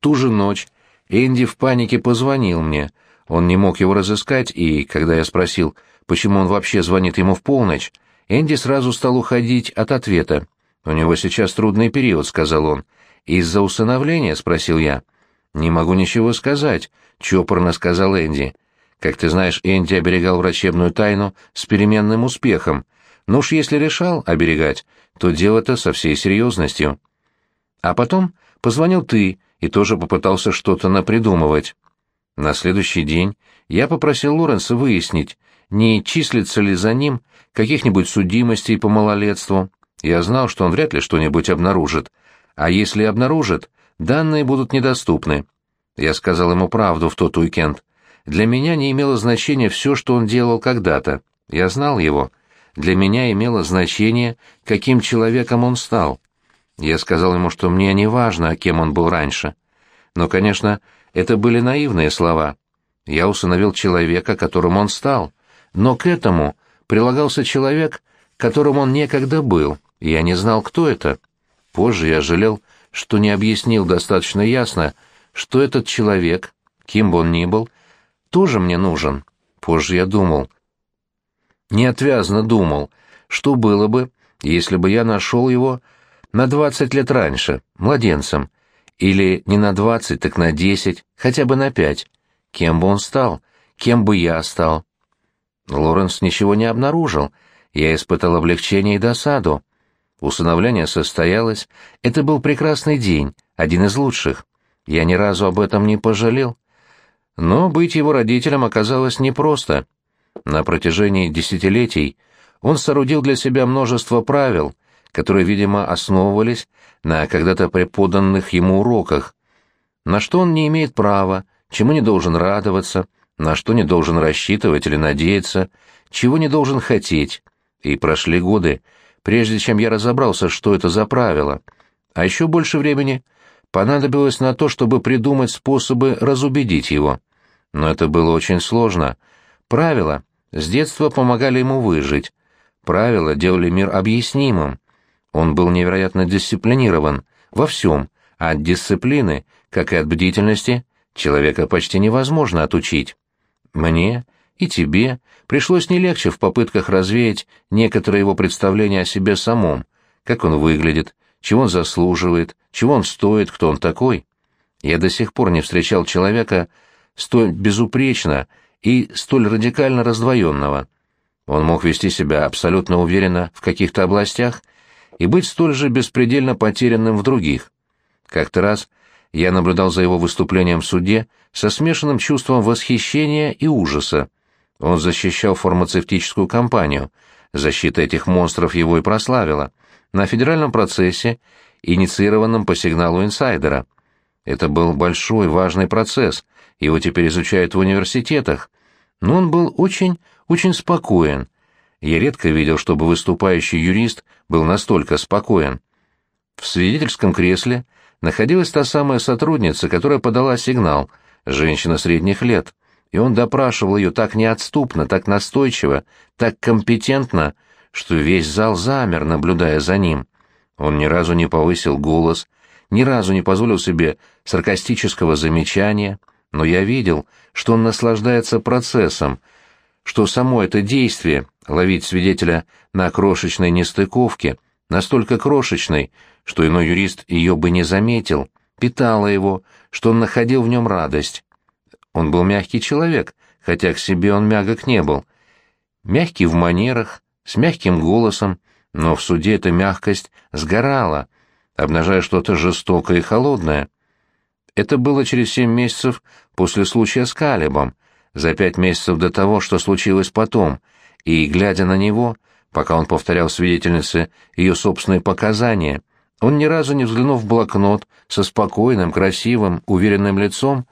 ту же ночь Энди в панике позвонил мне. Он не мог его разыскать, и, когда я спросил, почему он вообще звонит ему в полночь, Энди сразу стал уходить от ответа. «У него сейчас трудный период», — сказал он. «Из-за усыновления?» — спросил я. «Не могу ничего сказать», — чопорно сказал Энди. «Как ты знаешь, Энди оберегал врачебную тайну с переменным успехом. Но уж если решал оберегать, то дело-то со всей серьезностью». А потом позвонил ты и тоже попытался что-то напридумывать. На следующий день я попросил Лоренса выяснить, не числится ли за ним каких-нибудь судимостей по малолетству. Я знал, что он вряд ли что-нибудь обнаружит. А если обнаружит, данные будут недоступны. Я сказал ему правду в тот уикенд. Для меня не имело значения все, что он делал когда-то. Я знал его. Для меня имело значение, каким человеком он стал. Я сказал ему, что мне не важно, кем он был раньше. Но, конечно, это были наивные слова. Я усыновил человека, которым он стал. Но к этому прилагался человек, которым он некогда был, я не знал, кто это. Позже я жалел, что не объяснил достаточно ясно, что этот человек, кем бы он ни был, тоже мне нужен. Позже я думал. Неотвязно думал, что было бы, если бы я нашел его на двадцать лет раньше, младенцем, или не на двадцать, так на десять, хотя бы на пять. Кем бы он стал? Кем бы я стал? Лоренс ничего не обнаружил. Я испытал облегчение и досаду. Усыновление состоялось. Это был прекрасный день, один из лучших. Я ни разу об этом не пожалел. Но быть его родителем оказалось непросто. На протяжении десятилетий он соорудил для себя множество правил, которые, видимо, основывались на когда-то преподанных ему уроках, на что он не имеет права, чему не должен радоваться, на что не должен рассчитывать или надеяться, чего не должен хотеть. И прошли годы, прежде чем я разобрался, что это за правило. А еще больше времени понадобилось на то, чтобы придумать способы разубедить его. Но это было очень сложно. Правила с детства помогали ему выжить. Правила делали мир объяснимым. Он был невероятно дисциплинирован во всем, а от дисциплины, как и от бдительности, человека почти невозможно отучить. Мне и тебе пришлось не легче в попытках развеять некоторые его представления о себе самом, как он выглядит, чего он заслуживает, чего он стоит, кто он такой. Я до сих пор не встречал человека столь безупречно и столь радикально раздвоенного. Он мог вести себя абсолютно уверенно в каких-то областях и быть столь же беспредельно потерянным в других. Как-то раз я наблюдал за его выступлением в суде со смешанным чувством восхищения и ужаса. Он защищал фармацевтическую компанию. Защита этих монстров его и прославила. На федеральном процессе, инициированном по сигналу инсайдера. Это был большой, важный процесс. Его теперь изучают в университетах. Но он был очень, очень спокоен, я редко видел, чтобы выступающий юрист был настолько спокоен. В свидетельском кресле находилась та самая сотрудница, которая подала сигнал, женщина средних лет, и он допрашивал ее так неотступно, так настойчиво, так компетентно, что весь зал замер, наблюдая за ним. Он ни разу не повысил голос, ни разу не позволил себе саркастического замечания, но я видел, что он наслаждается процессом, что само это действие, ловить свидетеля на крошечной нестыковке, настолько крошечной, что иной юрист ее бы не заметил, питало его, что он находил в нем радость. Он был мягкий человек, хотя к себе он мягок не был. Мягкий в манерах, с мягким голосом, но в суде эта мягкость сгорала, обнажая что-то жестокое и холодное. Это было через семь месяцев после случая с Калибом, за пять месяцев до того, что случилось потом, и, глядя на него, пока он повторял свидетельнице ее собственные показания, он ни разу не взглянул в блокнот со спокойным, красивым, уверенным лицом,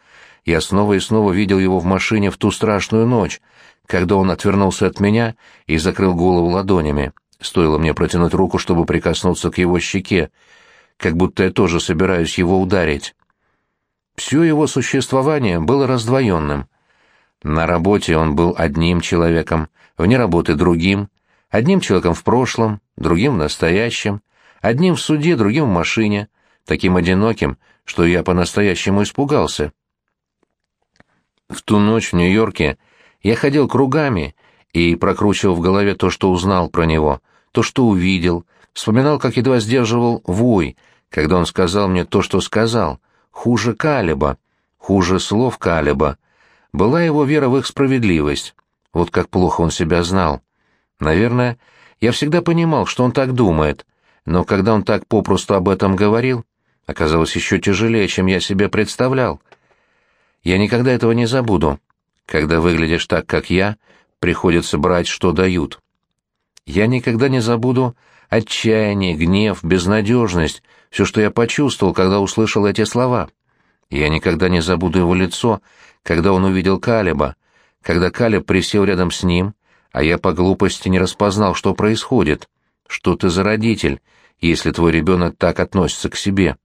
я снова и снова видел его в машине в ту страшную ночь, когда он отвернулся от меня и закрыл голову ладонями. Стоило мне протянуть руку, чтобы прикоснуться к его щеке, как будто я тоже собираюсь его ударить. Все его существование было раздвоенным — на работе он был одним человеком, вне работы другим, одним человеком в прошлом, другим в настоящем, одним в суде, другим в машине, таким одиноким, что я по-настоящему испугался. В ту ночь в Нью-Йорке я ходил кругами и прокручивал в голове то, что узнал про него, то, что увидел, вспоминал, как едва сдерживал вой, когда он сказал мне то, что сказал, хуже Калиба, хуже слов Калиба. Была его вера в их справедливость. Вот как плохо он себя знал. Наверное, я всегда понимал, что он так думает, но когда он так попросту об этом говорил, оказалось еще тяжелее, чем я себе представлял. Я никогда этого не забуду. Когда выглядишь так, как я, приходится брать, что дают. Я никогда не забуду отчаяние, гнев, безнадежность, все, что я почувствовал, когда услышал эти слова. Я никогда не забуду его лицо, когда он увидел Калиба, когда Калиб присел рядом с ним, а я по глупости не распознал, что происходит. Что ты за родитель, если твой ребенок так относится к себе?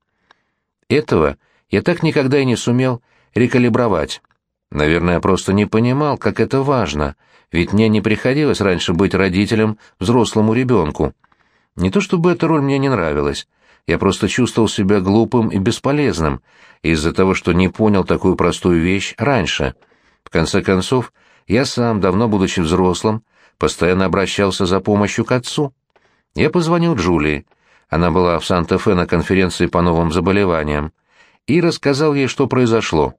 Этого я так никогда и не сумел рекалибровать. Наверное, я просто не понимал, как это важно, ведь мне не приходилось раньше быть родителем взрослому ребенку. Не то чтобы эта роль мне не нравилась, я просто чувствовал себя глупым и бесполезным из-за того, что не понял такую простую вещь раньше. В конце концов, я сам, давно будучи взрослым, постоянно обращался за помощью к отцу. Я позвонил Джулии, она была в Санта-Фе на конференции по новым заболеваниям, и рассказал ей, что произошло.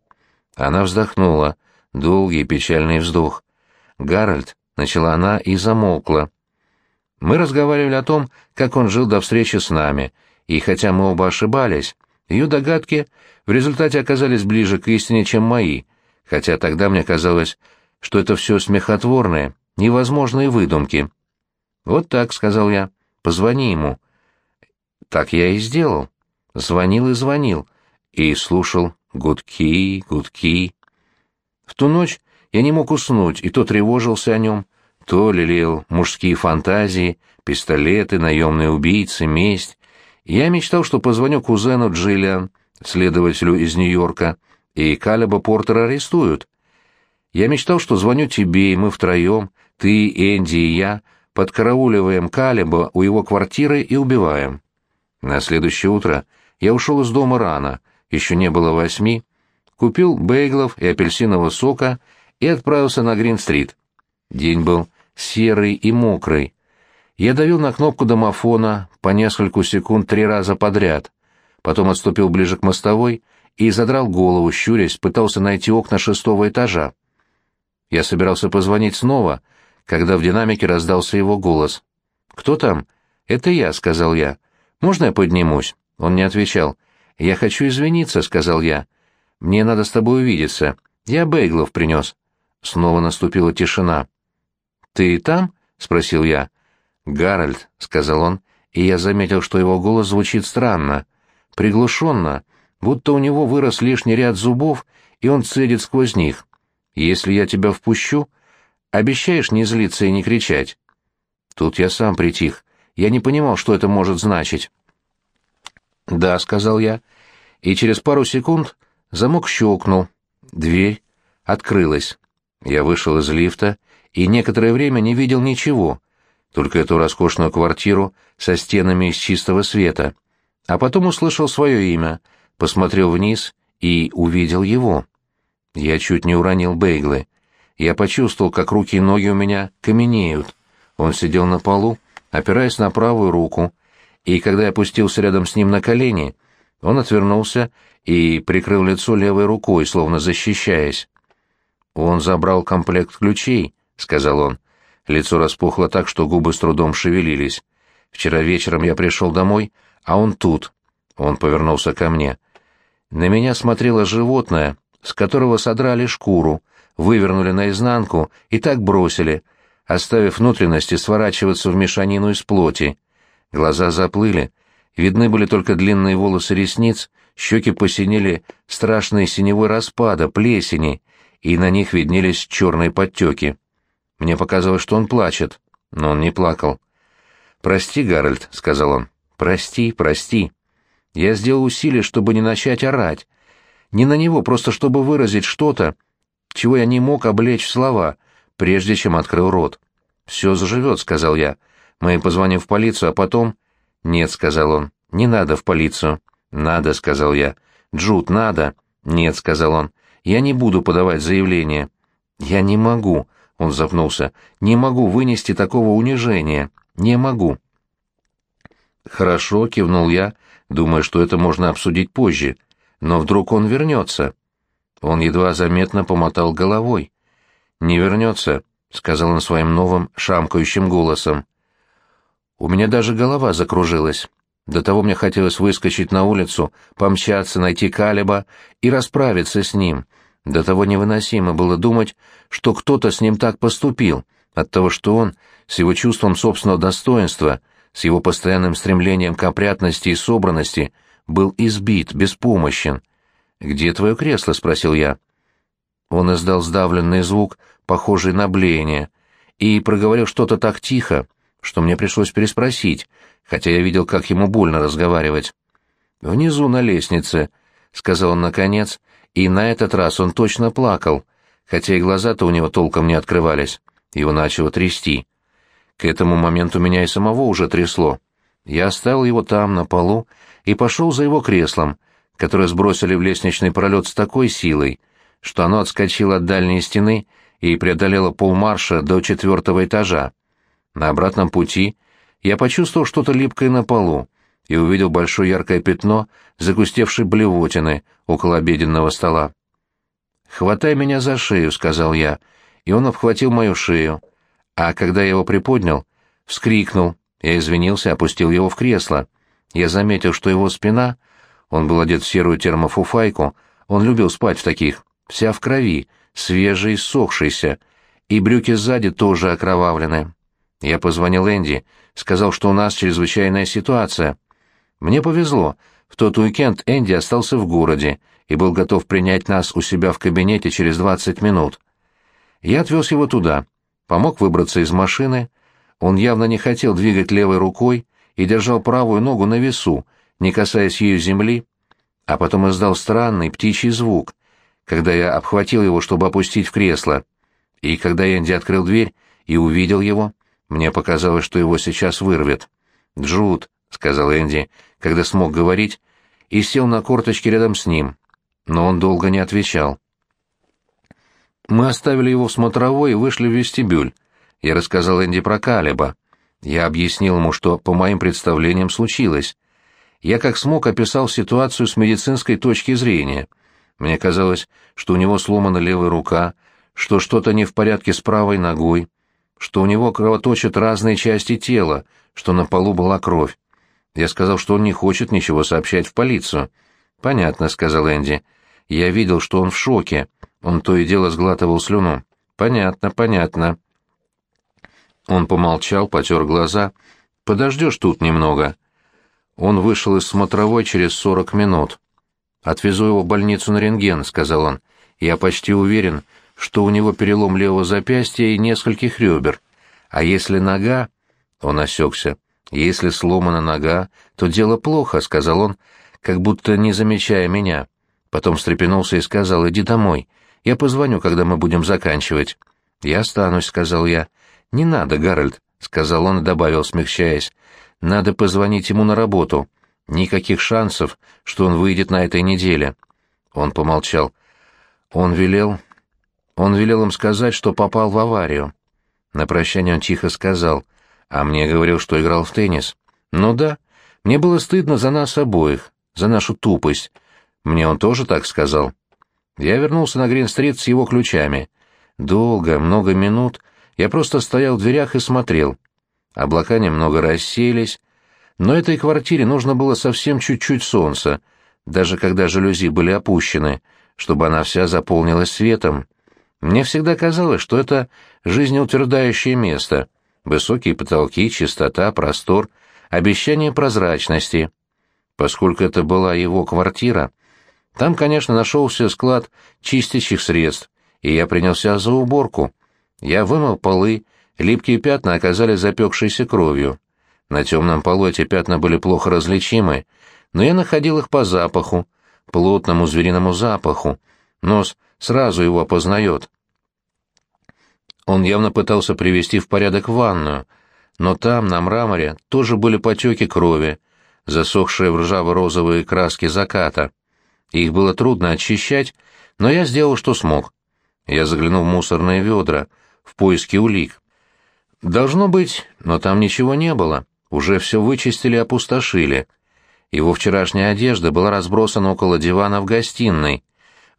Она вздохнула, долгий печальный вздох. «Гарольд», — начала она и замолкла. Мы разговаривали о том, как он жил до встречи с нами, и хотя мы оба ошибались, ее догадки в результате оказались ближе к истине, чем мои, хотя тогда мне казалось, что это все смехотворные, невозможные выдумки. «Вот так», — сказал я, — «позвони ему». Так я и сделал. Звонил и звонил, и слушал гудки, гудки. В ту ночь я не мог уснуть, и то тревожился о нем, то лелеял мужские фантазии, пистолеты, наемные убийцы, месть. Я мечтал, что позвоню кузену Джиллиан, следователю из Нью-Йорка, и Калеба Портера арестуют. Я мечтал, что звоню тебе, и мы втроем, ты, Энди и я, подкарауливаем Калеба у его квартиры и убиваем. На следующее утро я ушел из дома рано, еще не было восьми, купил бейглов и апельсинового сока и отправился на Грин-стрит. День был серый и мокрый. Я давил на кнопку домофона по нескольку секунд три раза подряд, потом отступил ближе к мостовой и задрал голову, щурясь, пытался найти окна шестого этажа. Я собирался позвонить снова, когда в динамике раздался его голос. «Кто там?» «Это я», — сказал я. «Можно я поднимусь?» Он не отвечал. «Я хочу извиниться», — сказал я. «Мне надо с тобой увидеться. Я бейглов принес». Снова наступила тишина. «Ты там?» — спросил я. «Гарольд», — сказал он, и я заметил, что его голос звучит странно, приглушенно, будто у него вырос лишний ряд зубов, и он цедит сквозь них. «Если я тебя впущу, обещаешь не злиться и не кричать?» Тут я сам притих. Я не понимал, что это может значить. «Да», — сказал я, и через пару секунд замок щелкнул. Дверь открылась. Я вышел из лифта и некоторое время не видел ничего, только эту роскошную квартиру со стенами из чистого света. А потом услышал свое имя, посмотрел вниз и увидел его. Я чуть не уронил бейглы. Я почувствовал, как руки и ноги у меня каменеют. Он сидел на полу, опираясь на правую руку, и когда я опустился рядом с ним на колени, он отвернулся и прикрыл лицо левой рукой, словно защищаясь. «Он забрал комплект ключей», — сказал он. Лицо распухло так, что губы с трудом шевелились. «Вчера вечером я пришел домой, а он тут». Он повернулся ко мне. На меня смотрело животное, с которого содрали шкуру, вывернули наизнанку и так бросили, оставив внутренности сворачиваться в мешанину из плоти. Глаза заплыли, видны были только длинные волосы ресниц, щеки посинели страшные синевой распада, плесени, и на них виднелись черные подтеки. Мне показалось, что он плачет, но он не плакал. «Прости, Гарольд», — сказал он. «Прости, прости. Я сделал усилие, чтобы не начать орать. Не на него, просто чтобы выразить что-то, чего я не мог облечь в слова, прежде чем открыл рот. «Все заживет», — сказал я. «Мы позвоним в полицию, а потом...» «Нет», — сказал он, — «не надо в полицию». «Надо», — сказал я. «Джуд, надо!» «Нет», — сказал он, — «я не буду подавать заявление». «Я не могу», — он запнулся, — «не могу вынести такого унижения. Не могу». «Хорошо», — кивнул я, думая, что это можно обсудить позже. «Но вдруг он вернется?» Он едва заметно помотал головой. «Не вернется», — сказал он своим новым шамкающим голосом. У меня даже голова закружилась. До того мне хотелось выскочить на улицу, помчаться, найти Калиба и расправиться с ним. До того невыносимо было думать, что кто-то с ним так поступил, от того, что он, с его чувством собственного достоинства, с его постоянным стремлением к опрятности и собранности, был избит, беспомощен. «Где твое кресло?» — спросил я. Он издал сдавленный звук, похожий на блеяние, и проговорил что-то так тихо, что мне пришлось переспросить, хотя я видел, как ему больно разговаривать. «Внизу на лестнице», — сказал он наконец, и на этот раз он точно плакал, хотя и глаза-то у него толком не открывались. Его начало трясти. К этому моменту меня и самого уже трясло. Я оставил его там, на полу, и пошел за его креслом, которое сбросили в лестничный пролет с такой силой, что оно отскочило от дальней стены и преодолело полмарша до четвертого этажа. На обратном пути я почувствовал что-то липкое на полу и увидел большое яркое пятно загустевшей блевотины около обеденного стола. «Хватай меня за шею», — сказал я, и он обхватил мою шею, а когда я его приподнял, вскрикнул, я извинился, опустил его в кресло. Я заметил, что его спина, он был одет в серую термофуфайку, он любил спать в таких, вся в крови, свежий, сохшийся, и брюки сзади тоже окровавлены. Я позвонил Энди, сказал, что у нас чрезвычайная ситуация. Мне повезло, в тот уикенд Энди остался в городе и был готов принять нас у себя в кабинете через 20 минут. Я отвез его туда, помог выбраться из машины. Он явно не хотел двигать левой рукой и держал правую ногу на весу, не касаясь ею земли, а потом издал странный птичий звук, когда я обхватил его, чтобы опустить в кресло. И когда Энди открыл дверь и увидел его, мне показалось, что его сейчас вырвет. «Джуд», — сказал Энди, когда смог говорить, и сел на корточки рядом с ним, но он долго не отвечал. Мы оставили его в смотровой и вышли в вестибюль. Я рассказал Энди про Калиба. Я объяснил ему, что, по моим представлениям, случилось. Я как смог описал ситуацию с медицинской точки зрения. Мне казалось, что у него сломана левая рука, что что-то не в порядке с правой ногой, что у него кровоточат разные части тела, что на полу была кровь. Я сказал, что он не хочет ничего сообщать в полицию. «Понятно», — сказал Энди. «Я видел, что он в шоке. Он то и дело сглатывал слюну». «Понятно, понятно». Он помолчал, потер глаза. «Подождешь тут немного». Он вышел из смотровой через сорок минут. «Отвезу его в больницу на рентген», — сказал он. «Я почти уверен, что у него перелом левого запястья и нескольких ребер. А если нога... Он осекся. Если сломана нога, то дело плохо, — сказал он, как будто не замечая меня. Потом встрепенулся и сказал, иди домой. Я позвоню, когда мы будем заканчивать. Я останусь, — сказал я. Не надо, Гарольд, — сказал он и добавил, смягчаясь. Надо позвонить ему на работу. Никаких шансов, что он выйдет на этой неделе. Он помолчал. Он велел, он велел им сказать, что попал в аварию. На прощание он тихо сказал, а мне говорил, что играл в теннис. Ну да, мне было стыдно за нас обоих, за нашу тупость. Мне он тоже так сказал. Я вернулся на Грин-стрит с его ключами. Долго, много минут я просто стоял в дверях и смотрел. Облака немного рассеялись, но этой квартире нужно было совсем чуть-чуть солнца, даже когда жалюзи были опущены, чтобы она вся заполнилась светом. Мне всегда казалось, что это жизнеутверждающее место. Высокие потолки, чистота, простор, обещание прозрачности. Поскольку это была его квартира, там, конечно, нашелся склад чистящих средств, и я принялся за уборку. Я вымыл полы, липкие пятна оказались запекшейся кровью. На темном полу эти пятна были плохо различимы, но я находил их по запаху, плотному звериному запаху. Нос сразу его опознает. Он явно пытался привести в порядок ванную, но там, на мраморе, тоже были потеки крови, засохшие в ржаво-розовые краски заката. Их было трудно очищать, но я сделал, что смог. Я заглянул в мусорные ведра, в поиске улик. Должно быть, но там ничего не было. Уже все вычистили и опустошили. Его вчерашняя одежда была разбросана около дивана в гостиной.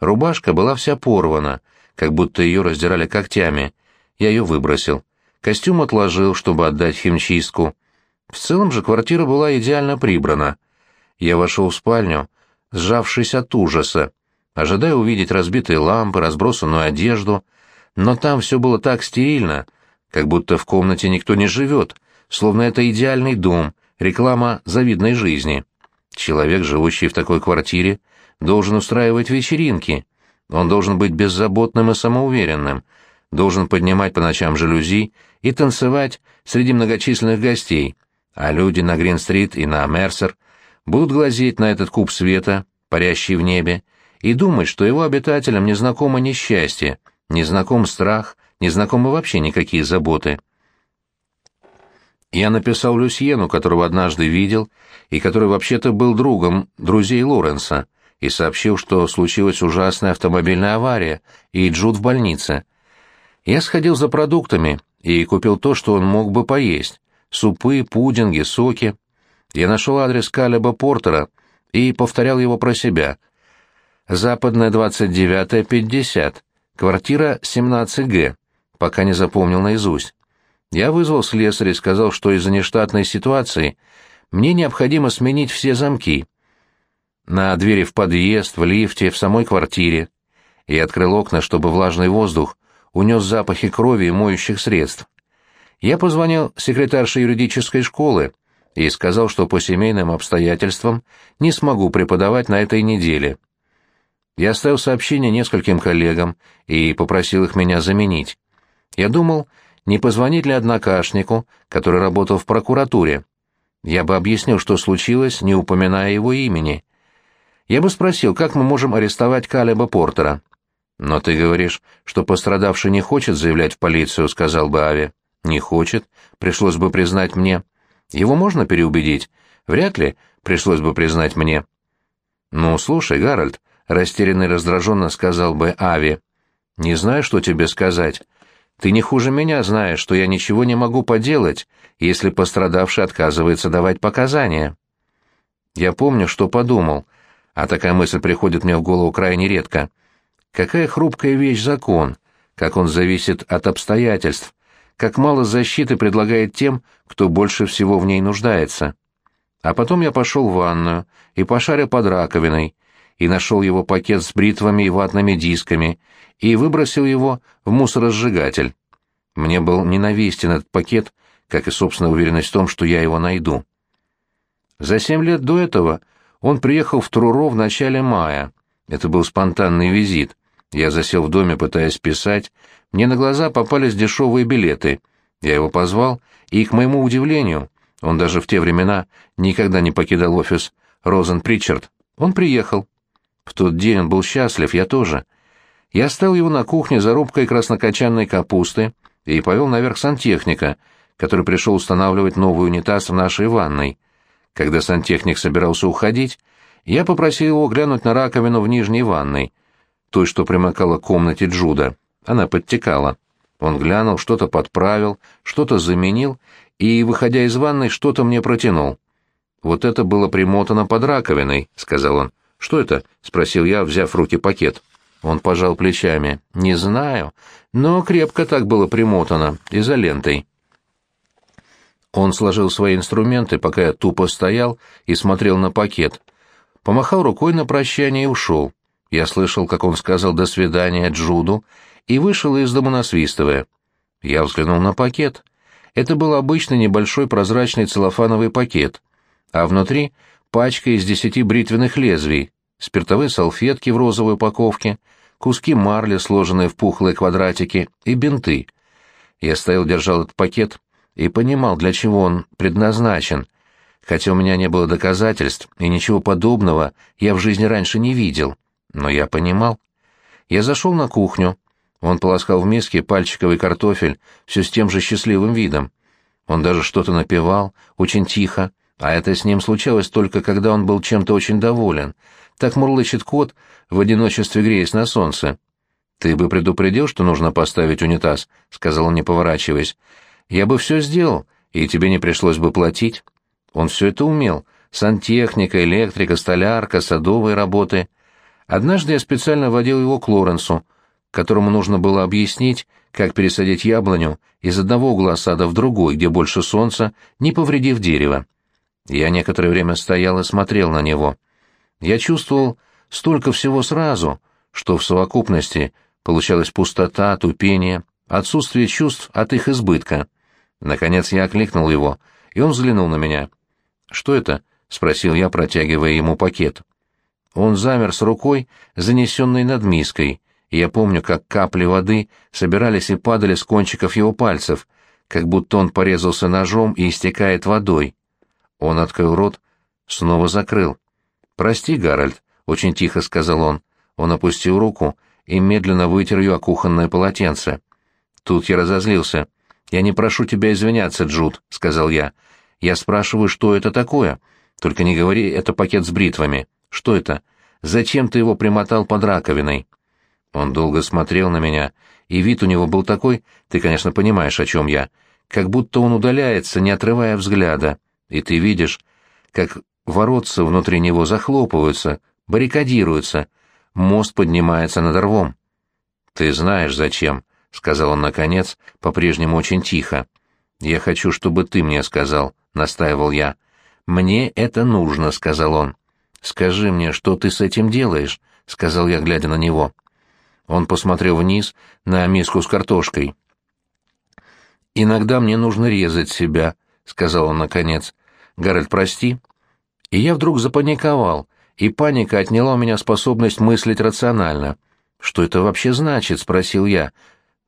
Рубашка была вся порвана, как будто ее раздирали когтями. Я ее выбросил. Костюм отложил, чтобы отдать химчистку. В целом же квартира была идеально прибрана. Я вошел в спальню, сжавшись от ужаса, ожидая увидеть разбитые лампы, разбросанную одежду, но там все было так стерильно, как будто в комнате никто не живет, словно это идеальный дом, реклама завидной жизни. Человек, живущий в такой квартире, должен устраивать вечеринки, он должен быть беззаботным и самоуверенным, должен поднимать по ночам жалюзи и танцевать среди многочисленных гостей, а люди на Грин-стрит и на Мерсер будут глазеть на этот куб света, парящий в небе, и думать, что его обитателям незнакомо несчастье, незнаком страх, незнакомы вообще никакие заботы. Я написал Люсьену, которого однажды видел, и который вообще-то был другом друзей Лоренса, и сообщил, что случилась ужасная автомобильная авария, и Джуд в больнице. Я сходил за продуктами и купил то, что он мог бы поесть — супы, пудинги, соки. Я нашел адрес Калеба Портера и повторял его про себя. Западная 29-я, 50, квартира 17Г, пока не запомнил наизусть. Я вызвал слесаря и сказал, что из-за нештатной ситуации мне необходимо сменить все замки. На двери в подъезд, в лифте, в самой квартире. Я открыл окна, чтобы влажный воздух унес запахи крови и моющих средств. Я позвонил секретарше юридической школы и сказал, что по семейным обстоятельствам не смогу преподавать на этой неделе. Я оставил сообщение нескольким коллегам и попросил их меня заменить. Я думал, не позвонить ли однокашнику, который работал в прокуратуре. Я бы объяснил, что случилось, не упоминая его имени. Я бы спросил, как мы можем арестовать Калеба Портера. «Но ты говоришь, что пострадавший не хочет заявлять в полицию», — сказал бы Ави. «Не хочет. Пришлось бы признать мне. Его можно переубедить? Вряд ли. Пришлось бы признать мне». «Ну, слушай, Гарольд», — растерянно и раздраженно сказал бы Ави. «Не знаю, что тебе сказать. Ты не хуже меня знаешь, что я ничего не могу поделать, если пострадавший отказывается давать показания». Я помню, что подумал, а такая мысль приходит мне в голову крайне редко — Какая хрупкая вещь закон, как он зависит от обстоятельств, как мало защиты предлагает тем, кто больше всего в ней нуждается. А потом я пошел в ванную и пошарил под раковиной, и нашел его пакет с бритвами и ватными дисками, и выбросил его в мусоросжигатель. Мне был ненавистен этот пакет, как и собственная уверенность в том, что я его найду. За семь лет до этого он приехал в Труро в начале мая. Это был спонтанный визит. Я засел в доме, пытаясь писать. Мне на глаза попались дешевые билеты. Я его позвал, и, к моему удивлению, он даже в те времена никогда не покидал офис Розен Причард. Он приехал. В тот день он был счастлив, я тоже. Я оставил его на кухне за рубкой краснокочанной капусты и повел наверх сантехника, который пришел устанавливать новый унитаз в нашей ванной. Когда сантехник собирался уходить, я попросил его глянуть на раковину в нижней ванной — той, что примыкала к комнате Джуда. Она подтекала. Он глянул, что-то подправил, что-то заменил и, выходя из ванной, что-то мне протянул. «Вот это было примотано под раковиной», — сказал он. «Что это?» — спросил я, взяв в руки пакет. Он пожал плечами. «Не знаю, но крепко так было примотано, изолентой». Он сложил свои инструменты, пока я тупо стоял и смотрел на пакет. Помахал рукой на прощание и ушел. Я слышал, как он сказал «до свидания» Джуду и вышел из дома насвистывая. Я взглянул на пакет. Это был обычный небольшой прозрачный целлофановый пакет, а внутри пачка из десяти бритвенных лезвий, спиртовые салфетки в розовой упаковке, куски марли, сложенные в пухлые квадратики, и бинты. Я стоял, держал этот пакет и понимал, для чего он предназначен, хотя у меня не было доказательств, и ничего подобного я в жизни раньше не видел но я понимал. Я зашел на кухню. Он полоскал в миске пальчиковый картофель все с тем же счастливым видом. Он даже что-то напевал, очень тихо, а это с ним случалось только когда он был чем-то очень доволен. Так мурлычет кот, в одиночестве греясь на солнце. «Ты бы предупредил, что нужно поставить унитаз», — сказал он, не поворачиваясь. «Я бы все сделал, и тебе не пришлось бы платить». Он все это умел. Сантехника, электрика, столярка, садовые работы. Однажды я специально водил его к Лоренсу, которому нужно было объяснить, как пересадить яблоню из одного угла сада в другой, где больше солнца, не повредив дерево. Я некоторое время стоял и смотрел на него. Я чувствовал столько всего сразу, что в совокупности получалась пустота, тупение, отсутствие чувств от их избытка. Наконец я окликнул его, и он взглянул на меня. «Что это?» — спросил я, протягивая ему пакет. Он замер с рукой, занесенной над миской, и я помню, как капли воды собирались и падали с кончиков его пальцев, как будто он порезался ножом и истекает водой. Он открыл рот, снова закрыл. «Прости, Гарольд», — очень тихо сказал он. Он опустил руку и медленно вытер ее о кухонное полотенце. Тут я разозлился. «Я не прошу тебя извиняться, Джуд», — сказал я. «Я спрашиваю, что это такое? Только не говори, это пакет с бритвами. Что это? Зачем ты его примотал под раковиной?» Он долго смотрел на меня, и вид у него был такой, ты, конечно, понимаешь, о чем я, как будто он удаляется, не отрывая взгляда, и ты видишь, как воротца внутри него захлопываются, баррикадируются, мост поднимается над рвом. «Ты знаешь, зачем», — сказал он наконец, по-прежнему очень тихо. «Я хочу, чтобы ты мне сказал», — настаивал я. «Мне это нужно», — сказал он. «Скажи мне, что ты с этим делаешь», — сказал я, глядя на него. Он посмотрел вниз на миску с картошкой. «Иногда мне нужно резать себя», — сказал он наконец. «Гарольд, прости». И я вдруг запаниковал, и паника отняла у меня способность мыслить рационально. «Что это вообще значит?» — спросил я.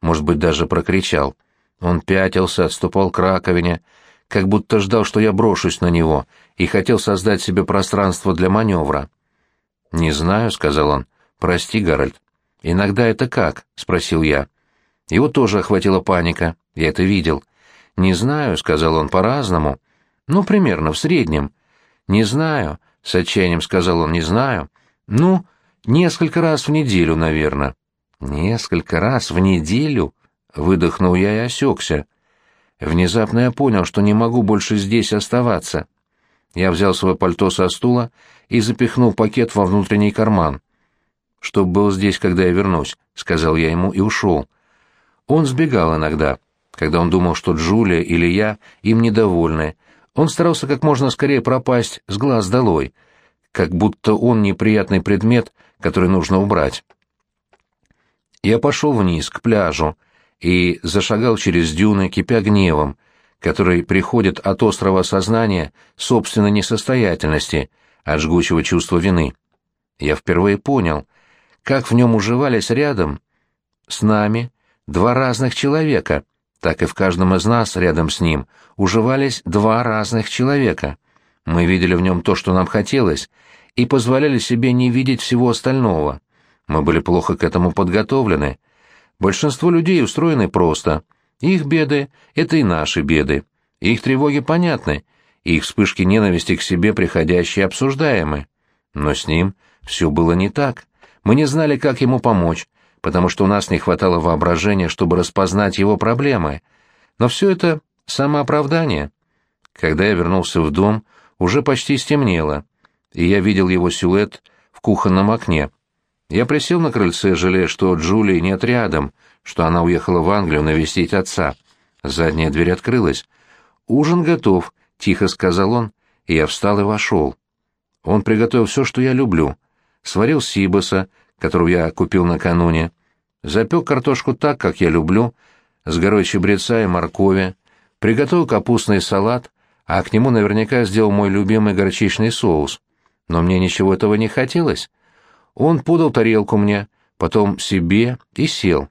Может быть, даже прокричал. Он пятился, отступал к раковине, как будто ждал, что я брошусь на него, и хотел создать себе пространство для маневра. «Не знаю», — сказал он. «Прости, Гарольд». «Иногда это как?» — спросил я. Его тоже охватила паника, я это видел. «Не знаю», — сказал он, — «по-разному. Ну, примерно, в среднем». «Не знаю», — с отчаянием сказал он, — «не знаю». «Ну, несколько раз в неделю, наверное». «Несколько раз в неделю?» — выдохнул я и осекся. Внезапно я понял, что не могу больше здесь оставаться. Я взял свое пальто со стула и запихнул пакет во внутренний карман чтоб был здесь, когда я вернусь», — сказал я ему и ушел. Он сбегал иногда, когда он думал, что Джулия или я им недовольны. Он старался как можно скорее пропасть с глаз долой, как будто он неприятный предмет, который нужно убрать. Я пошел вниз, к пляжу, и зашагал через дюны, кипя гневом, который приходит от острого сознания собственной несостоятельности, от жгучего чувства вины. Я впервые понял — как в нем уживались рядом с нами два разных человека, так и в каждом из нас рядом с ним уживались два разных человека. Мы видели в нем то, что нам хотелось, и позволяли себе не видеть всего остального. Мы были плохо к этому подготовлены. Большинство людей устроены просто. Их беды — это и наши беды. Их тревоги понятны, их вспышки ненависти к себе приходящие обсуждаемы. Но с ним все было не так. Мы не знали, как ему помочь, потому что у нас не хватало воображения, чтобы распознать его проблемы. Но все это самооправдание. Когда я вернулся в дом, уже почти стемнело, и я видел его силуэт в кухонном окне. Я присел на крыльце, жалея, что Джулии нет рядом, что она уехала в Англию навестить отца. Задняя дверь открылась. «Ужин готов», — тихо сказал он, и я встал и вошел. Он приготовил все, что я люблю — сварил сибаса, которую я купил накануне, запек картошку так, как я люблю, с горой чабреца и моркови, приготовил капустный салат, а к нему наверняка сделал мой любимый горчичный соус. Но мне ничего этого не хотелось. Он подал тарелку мне, потом себе и сел.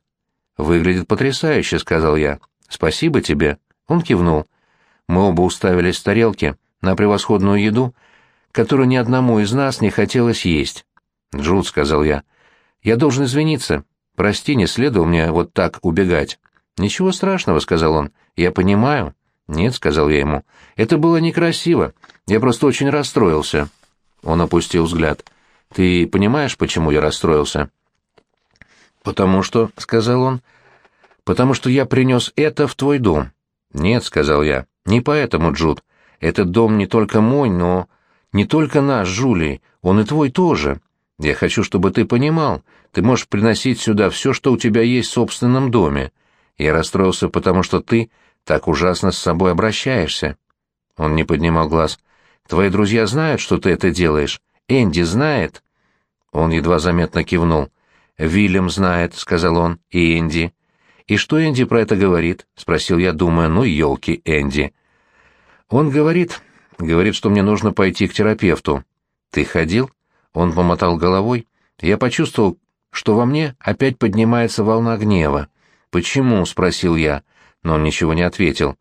«Выглядит потрясающе», — сказал я. «Спасибо тебе». Он кивнул. Мы оба уставились в тарелки на превосходную еду, которую ни одному из нас не хотелось есть. «Джуд», — сказал я, — «я должен извиниться. Прости, не следовало мне вот так убегать». «Ничего страшного», — сказал он, — «я понимаю». «Нет», — сказал я ему, — «это было некрасиво. Я просто очень расстроился». Он опустил взгляд. Ты понимаешь, почему я расстроился?» «Потому что», — сказал он, — «потому что я принес это в твой дом». «Нет», — сказал я, — «не поэтому, Джуд. Этот дом не только мой, но не только наш, Жулий, он и твой тоже. Я хочу, чтобы ты понимал, ты можешь приносить сюда все, что у тебя есть в собственном доме. Я расстроился, потому что ты так ужасно с собой обращаешься». Он не поднимал глаз. «Твои друзья знают, что ты это делаешь? Энди знает?» Он едва заметно кивнул. «Вильям знает», — сказал он, — «и Энди». «И что Энди про это говорит?» — спросил я, думая, ну, елки, Энди. «Он говорит, говорит, что мне нужно пойти к терапевту». «Ты ходил?» Он помотал головой. Я почувствовал, что во мне опять поднимается волна гнева. «Почему?» — спросил я, но он ничего не ответил.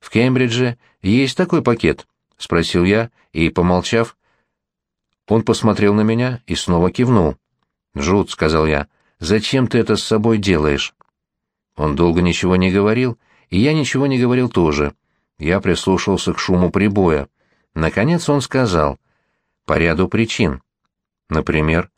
«В Кембридже есть такой пакет?» — спросил я, и, помолчав, он посмотрел на меня и снова кивнул. «Жут», — сказал я, — «зачем ты это с собой делаешь?» Он долго ничего не говорил, и я ничего не говорил тоже. Я прислушался к шуму прибоя. Наконец он сказал, «По ряду причин. Например,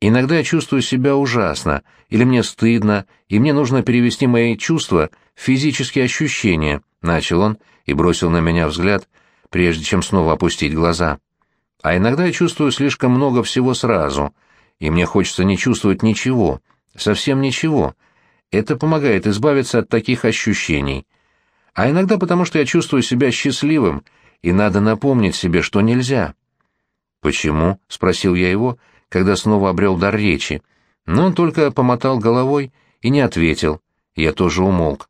иногда я чувствую себя ужасно, или мне стыдно, и мне нужно перевести мои чувства в физические ощущения», — начал он и бросил на меня взгляд, прежде чем снова опустить глаза. «А иногда я чувствую слишком много всего сразу, и мне хочется не чувствовать ничего, совсем ничего. Это помогает избавиться от таких ощущений. А иногда потому, что я чувствую себя счастливым, и надо напомнить себе, что нельзя. «Почему?» — спросил я его, когда снова обрел дар речи. Но он только помотал головой и не ответил. Я тоже умолк.